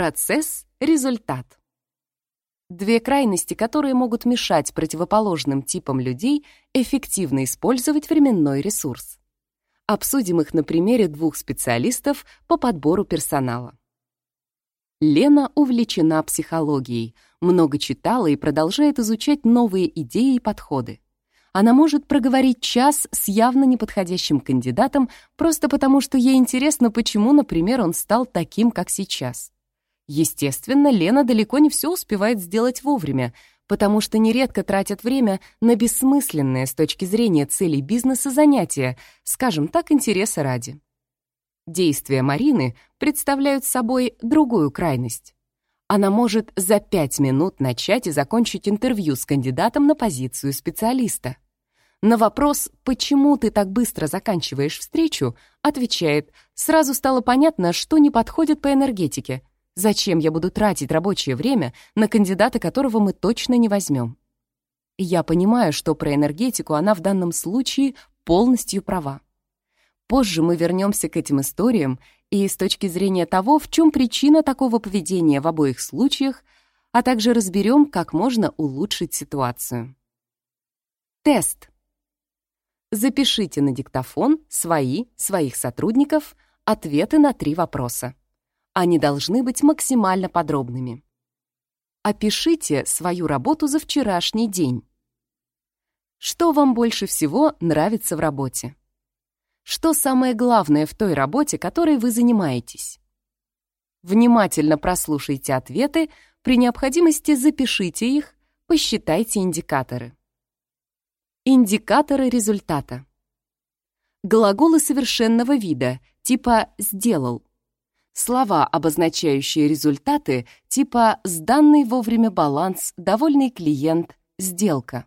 Процесс — результат. Две крайности, которые могут мешать противоположным типам людей эффективно использовать временной ресурс. Обсудим их на примере двух специалистов по подбору персонала. Лена увлечена психологией, много читала и продолжает изучать новые идеи и подходы. Она может проговорить час с явно неподходящим кандидатом просто потому, что ей интересно, почему, например, он стал таким, как сейчас. Естественно, Лена далеко не все успевает сделать вовремя, потому что нередко тратят время на бессмысленные с точки зрения целей бизнеса занятия, скажем так, интереса ради. Действия Марины представляют собой другую крайность. Она может за пять минут начать и закончить интервью с кандидатом на позицию специалиста. На вопрос «почему ты так быстро заканчиваешь встречу?» отвечает «сразу стало понятно, что не подходит по энергетике, Зачем я буду тратить рабочее время на кандидата, которого мы точно не возьмем? Я понимаю, что про энергетику она в данном случае полностью права. Позже мы вернемся к этим историям и с точки зрения того, в чем причина такого поведения в обоих случаях, а также разберем, как можно улучшить ситуацию. Тест. Запишите на диктофон свои, своих сотрудников, ответы на три вопроса. Они должны быть максимально подробными. Опишите свою работу за вчерашний день. Что вам больше всего нравится в работе? Что самое главное в той работе, которой вы занимаетесь? Внимательно прослушайте ответы, при необходимости запишите их, посчитайте индикаторы. Индикаторы результата. Глаголы совершенного вида, типа «сделал», Слова, обозначающие результаты, типа «сданный вовремя баланс», «довольный клиент», «сделка».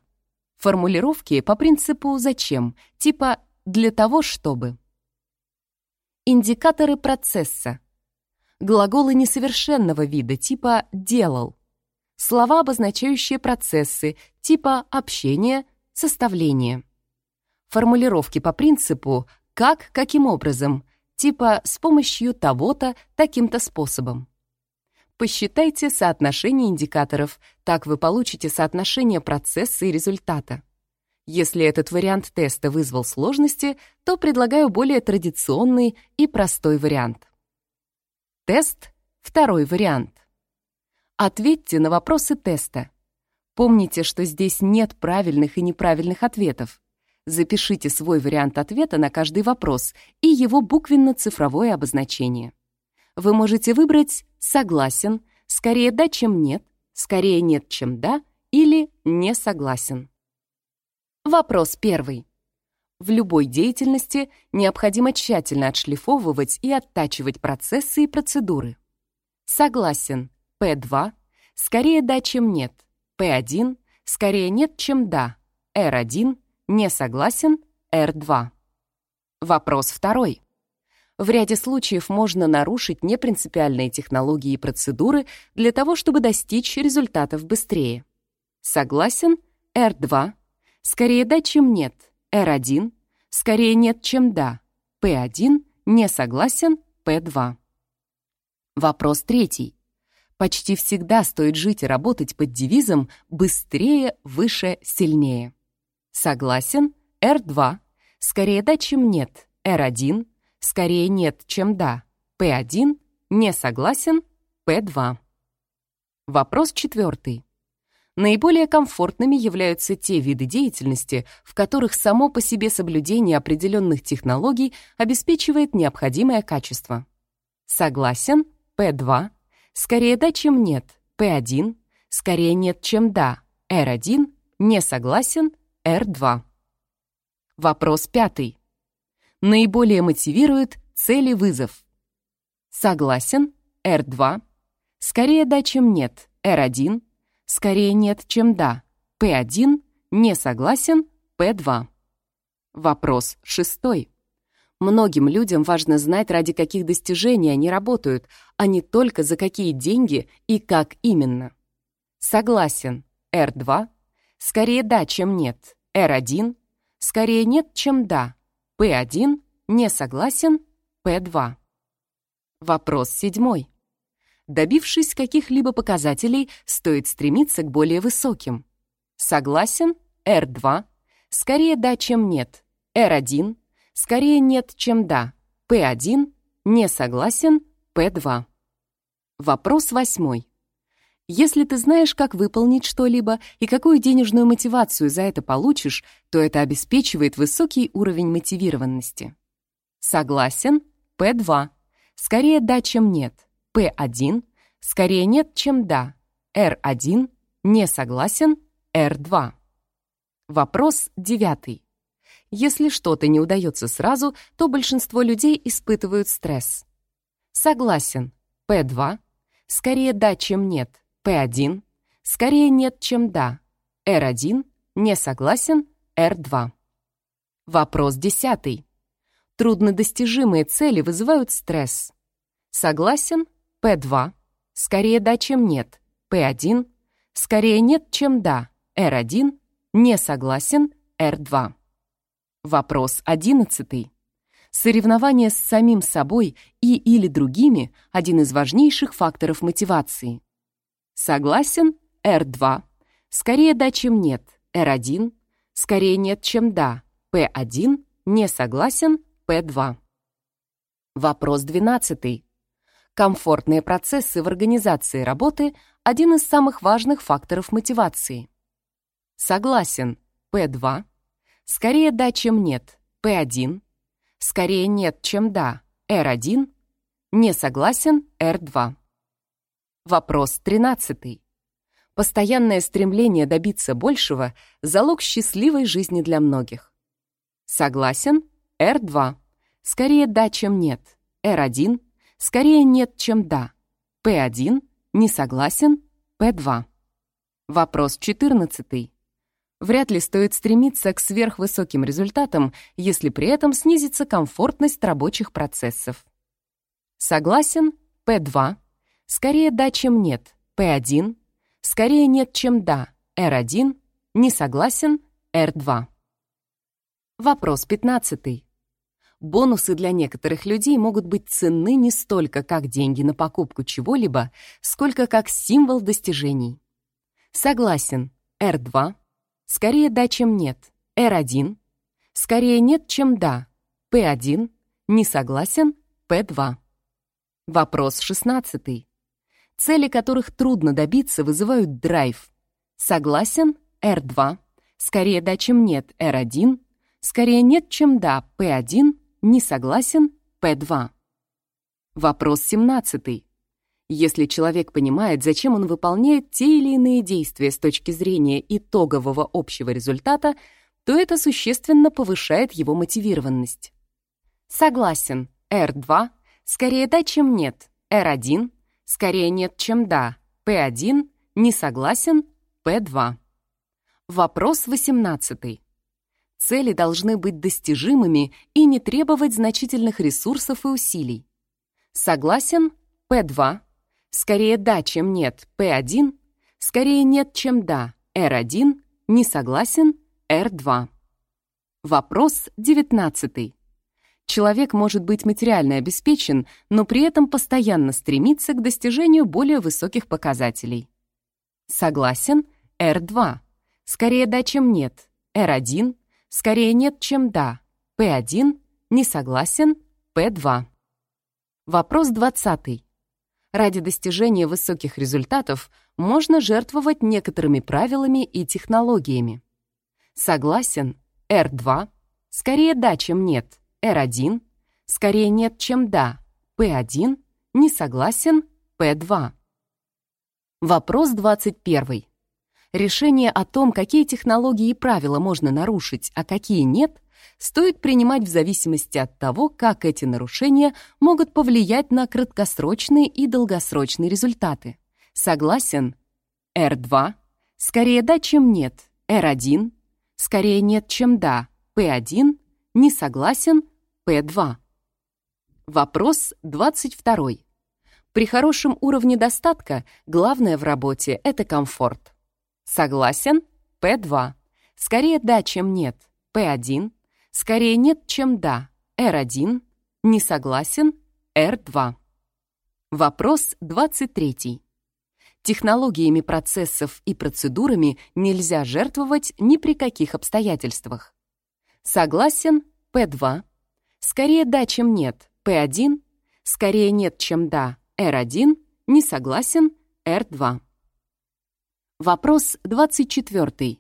Формулировки по принципу «зачем», типа «для того, чтобы». Индикаторы процесса. Глаголы несовершенного вида, типа «делал». Слова, обозначающие процессы, типа «общение», «составление». Формулировки по принципу «как», «каким образом», типа с помощью того-то, таким-то способом. Посчитайте соотношение индикаторов, так вы получите соотношение процесса и результата. Если этот вариант теста вызвал сложности, то предлагаю более традиционный и простой вариант. Тест — второй вариант. Ответьте на вопросы теста. Помните, что здесь нет правильных и неправильных ответов. Запишите свой вариант ответа на каждый вопрос и его буквенно-цифровое обозначение. Вы можете выбрать «согласен», «скорее да, чем нет», «скорее нет, чем да» или «не согласен». Вопрос первый. В любой деятельности необходимо тщательно отшлифовывать и оттачивать процессы и процедуры. Согласен, П2, скорее да, чем нет, П1, скорее нет, чем да, Р1, не согласен R2. Вопрос второй. В ряде случаев можно нарушить непринципиальные технологии и процедуры для того, чтобы достичь результатов быстрее. Согласен R2. Скорее да, чем нет. R1. Скорее нет, чем да. P1. Не согласен P2. Вопрос третий. Почти всегда стоит жить и работать под девизом «быстрее, выше, сильнее». Согласен? R2. Скорее да, чем нет. R1. Скорее нет, чем да. P1. Не согласен. P2. Вопрос четвертый. Наиболее комфортными являются те виды деятельности, в которых само по себе соблюдение определенных технологий обеспечивает необходимое качество. Согласен? P2. Скорее да, чем нет. P1. Скорее нет, чем да. R1. Не согласен. R2. Вопрос пятый. Наиболее мотивирует цели вызов. Согласен, R2. Скорее да, чем нет, R1. Скорее нет, чем да, P1. Не согласен, P2. Вопрос шестой. Многим людям важно знать, ради каких достижений они работают, а не только за какие деньги и как именно. Согласен, R2. Скорее да, чем нет. R1. Скорее нет, чем да. P1. Не согласен. P2. Вопрос седьмой. Добившись каких-либо показателей, стоит стремиться к более высоким. Согласен? R2. Скорее да, чем нет. R1. Скорее нет, чем да. P1. Не согласен. P2. Вопрос восьмой. Если ты знаешь, как выполнить что-либо и какую денежную мотивацию за это получишь, то это обеспечивает высокий уровень мотивированности. Согласен? П2. Скорее да, чем нет. П1. Скорее нет, чем да. Р1. Не согласен. Р2. Вопрос девятый. Если что-то не удается сразу, то большинство людей испытывают стресс. Согласен. П2. Скорее да, чем нет. П1. Скорее нет, чем да. Р1. Не согласен. Р2. Вопрос десятый. Труднодостижимые цели вызывают стресс. Согласен? П2. Скорее да, чем нет. П1. Скорее нет, чем да. Р1. Не согласен. Р2. Вопрос одиннадцатый. Соревнование с самим собой и или другими – один из важнейших факторов мотивации. Согласен? R2. Скорее да, чем нет. R1. Скорее нет, чем да. P1. Не согласен. P2. Вопрос 12. Комфортные процессы в организации работы – один из самых важных факторов мотивации. Согласен. P2. Скорее да, чем нет. P1. Скорее нет, чем да. R1. Не согласен. R2. Вопрос 13. Постоянное стремление добиться большего – залог счастливой жизни для многих. Согласен? R2. Скорее да, чем нет. R1. Скорее нет, чем да. P1. Не согласен. P2. Вопрос 14. Вряд ли стоит стремиться к сверхвысоким результатам, если при этом снизится комфортность рабочих процессов. Согласен? P2. Скорее да, чем нет. P1. Скорее нет, чем да. R1. Не согласен. R2. Вопрос 15. Бонусы для некоторых людей могут быть ценны не столько как деньги на покупку чего-либо, сколько как символ достижений. Согласен. R2. Скорее да, чем нет. R1. Скорее нет, чем да. P1. Не согласен. P2. Вопрос 16 цели которых трудно добиться, вызывают драйв. Согласен? R2. Скорее да, чем нет. R1. Скорее нет, чем да. P1. Не согласен. P2. Вопрос 17. Если человек понимает, зачем он выполняет те или иные действия с точки зрения итогового общего результата, то это существенно повышает его мотивированность. Согласен. R2. Скорее да, чем нет. R1. Скорее нет, чем да. П1 не согласен, П2. Вопрос 18. Цели должны быть достижимыми и не требовать значительных ресурсов и усилий. Согласен? П2. Скорее да, чем нет. П1. Скорее нет, чем да. Р1. Не согласен. Р2. Вопрос 19. Человек может быть материально обеспечен, но при этом постоянно стремиться к достижению более высоких показателей. Согласен? R2. Скорее да, чем нет. R1. Скорее нет, чем да. P1. Не согласен. P2. Вопрос 20. Ради достижения высоких результатов можно жертвовать некоторыми правилами и технологиями. Согласен? R2. Скорее да, чем нет. R1, скорее нет, чем да, P1, не согласен, P2. Вопрос 21. Решение о том, какие технологии и правила можно нарушить, а какие нет, стоит принимать в зависимости от того, как эти нарушения могут повлиять на краткосрочные и долгосрочные результаты. Согласен? R2. Скорее да, чем нет. R1. Скорее нет, чем да. P1. Не согласен. П2. Вопрос 22. При хорошем уровне достатка главное в работе — это комфорт. Согласен? П2. Скорее да, чем нет. П1. Скорее нет, чем да. Р1. Не согласен. Р2. Вопрос 23. Технологиями процессов и процедурами нельзя жертвовать ни при каких обстоятельствах. Согласен P2. Скорее да, чем нет P1. Скорее нет, чем да R1. Не согласен R2. Вопрос 24.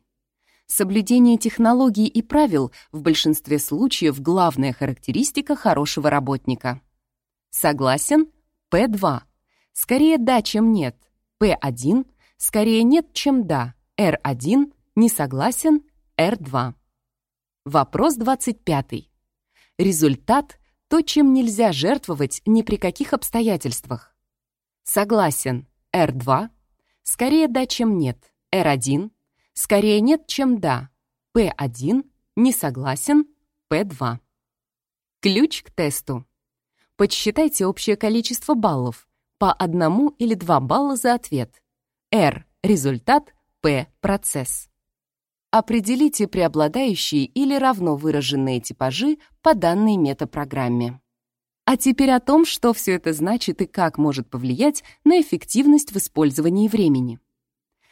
Соблюдение технологий и правил в большинстве случаев главная характеристика хорошего работника. Согласен P2. Скорее да, чем нет P1. Скорее нет, чем да R1. Не согласен R2. Вопрос 25. Результат — то, чем нельзя жертвовать ни при каких обстоятельствах. Согласен R2. Скорее да, чем нет R1. Скорее нет, чем да P1. Не согласен P2. Ключ к тесту. Подсчитайте общее количество баллов по одному или два балла за ответ. R — результат, P — процесс. Определите преобладающие или равно выраженные типажи по данной метапрограмме. А теперь о том, что все это значит и как может повлиять на эффективность в использовании времени.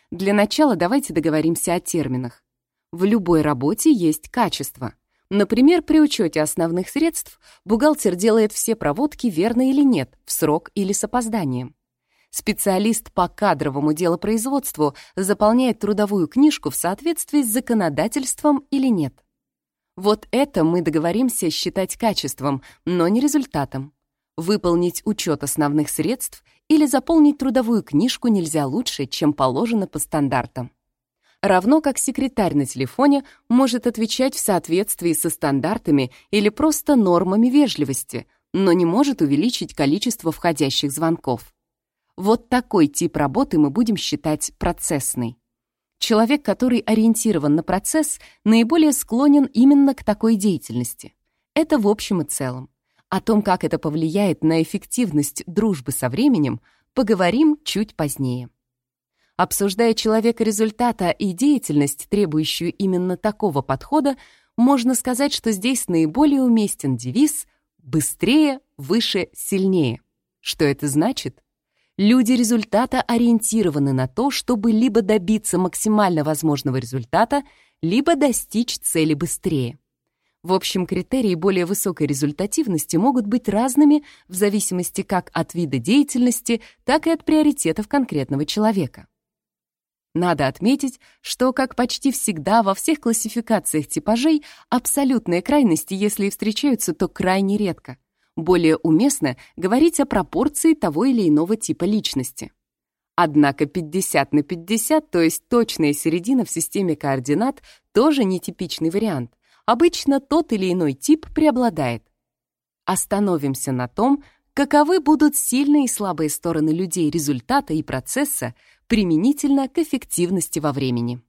Для начала давайте договоримся о терминах. В любой работе есть качество. Например, при учете основных средств бухгалтер делает все проводки верно или нет, в срок или с опозданием. Специалист по кадровому делопроизводству заполняет трудовую книжку в соответствии с законодательством или нет. Вот это мы договоримся считать качеством, но не результатом. Выполнить учет основных средств или заполнить трудовую книжку нельзя лучше, чем положено по стандартам. Равно как секретарь на телефоне может отвечать в соответствии со стандартами или просто нормами вежливости, но не может увеличить количество входящих звонков. Вот такой тип работы мы будем считать процессной. Человек, который ориентирован на процесс, наиболее склонен именно к такой деятельности. Это в общем и целом. О том, как это повлияет на эффективность дружбы со временем, поговорим чуть позднее. Обсуждая человека результата и деятельность, требующую именно такого подхода, можно сказать, что здесь наиболее уместен девиз «быстрее, выше, сильнее». Что это значит? Люди результата ориентированы на то, чтобы либо добиться максимально возможного результата, либо достичь цели быстрее. В общем, критерии более высокой результативности могут быть разными в зависимости как от вида деятельности, так и от приоритетов конкретного человека. Надо отметить, что, как почти всегда во всех классификациях типажей, абсолютные крайности, если и встречаются, то крайне редко — более уместно говорить о пропорции того или иного типа личности. Однако 50 на 50, то есть точная середина в системе координат, тоже нетипичный вариант. Обычно тот или иной тип преобладает. Остановимся на том, каковы будут сильные и слабые стороны людей результата и процесса применительно к эффективности во времени.